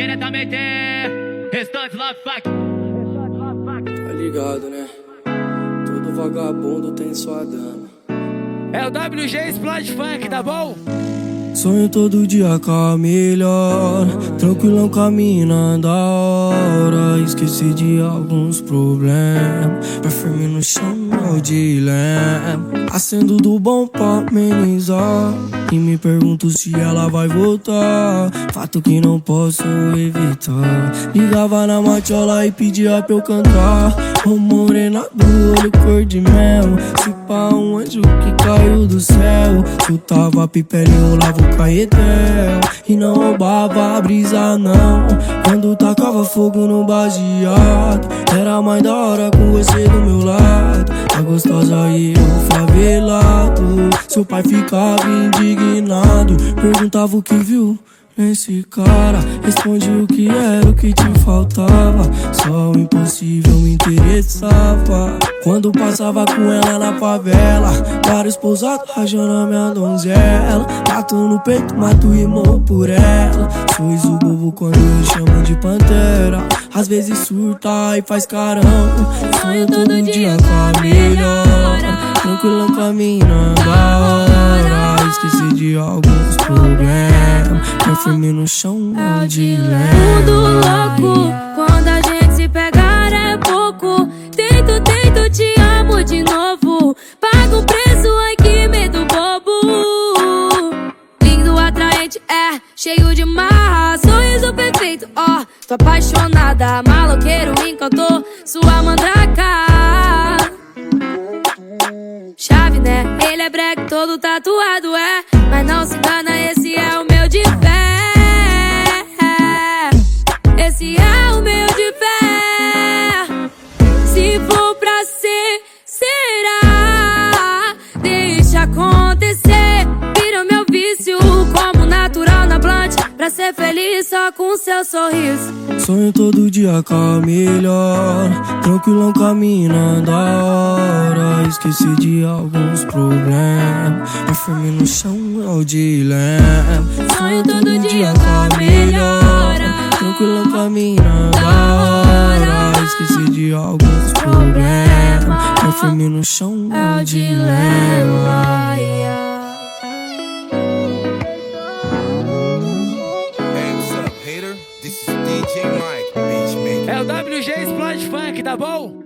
Diretamente, restante love fuck. Tá ligado, né? Todo vagabundo tem sua dama. É o WG Splash Funk, tá bom? Sonho todo dia com a melhor. Tranquilão caminhando da hora. Esqueci de alguns problemas. Pé firme no chão, de leme Acendo do bom pra amenizar. E me pergunto se ela vai voltar. Fato que não posso evitar. Ligava na matiola e pedia pra eu cantar Ô morena do olho cor de mel. Se pá um anjo que caiu do céu. Chutava pipela e rolava o caetel E não roubava a brisa não. Quando tacava fogo no baseado Era mais da hora com você do meu lado. A gostosa e eu favelado Seu pai ficava indignado. Perguntava o que viu Nesse cara, responde o que era o que te faltava. Só o impossível me interessava. Quando passava com ela na favela, vários pousados rajando a minha donzela. Mato no peito, mato e morro por ela. Sorriso bobo quando eu chamo de pantera. Às vezes surta e faz carão. Sonho todo dia com a melhor. Tranquilo caminhando da hora. Esqueci. Perfume no chão é de Tudo louco, quando a gente se pegar é pouco. Tento, tento, te amo de novo. Pago o preço, ai que medo bobo. Lindo, atraente, é, cheio de marra. Sorriso perfeito, ó. tô apaixonada, maloqueiro, encantou. Sua mandraca. Chave, né? Ele é break, todo tatuado, é. Mas não se engana, esse é o meu de fé. Pra ser feliz só com seu sorriso. Sonho todo dia com a melhor. Tranquilão caminhando hora. Esqueci de alguns problemas. Firme no chão é o dilema. Sonho todo dia com a melhor. Tranquilão caminhando hora. Esqueci de alguns problemas. Firme no chão é o dilema É o WG Explode Funk, tá bom?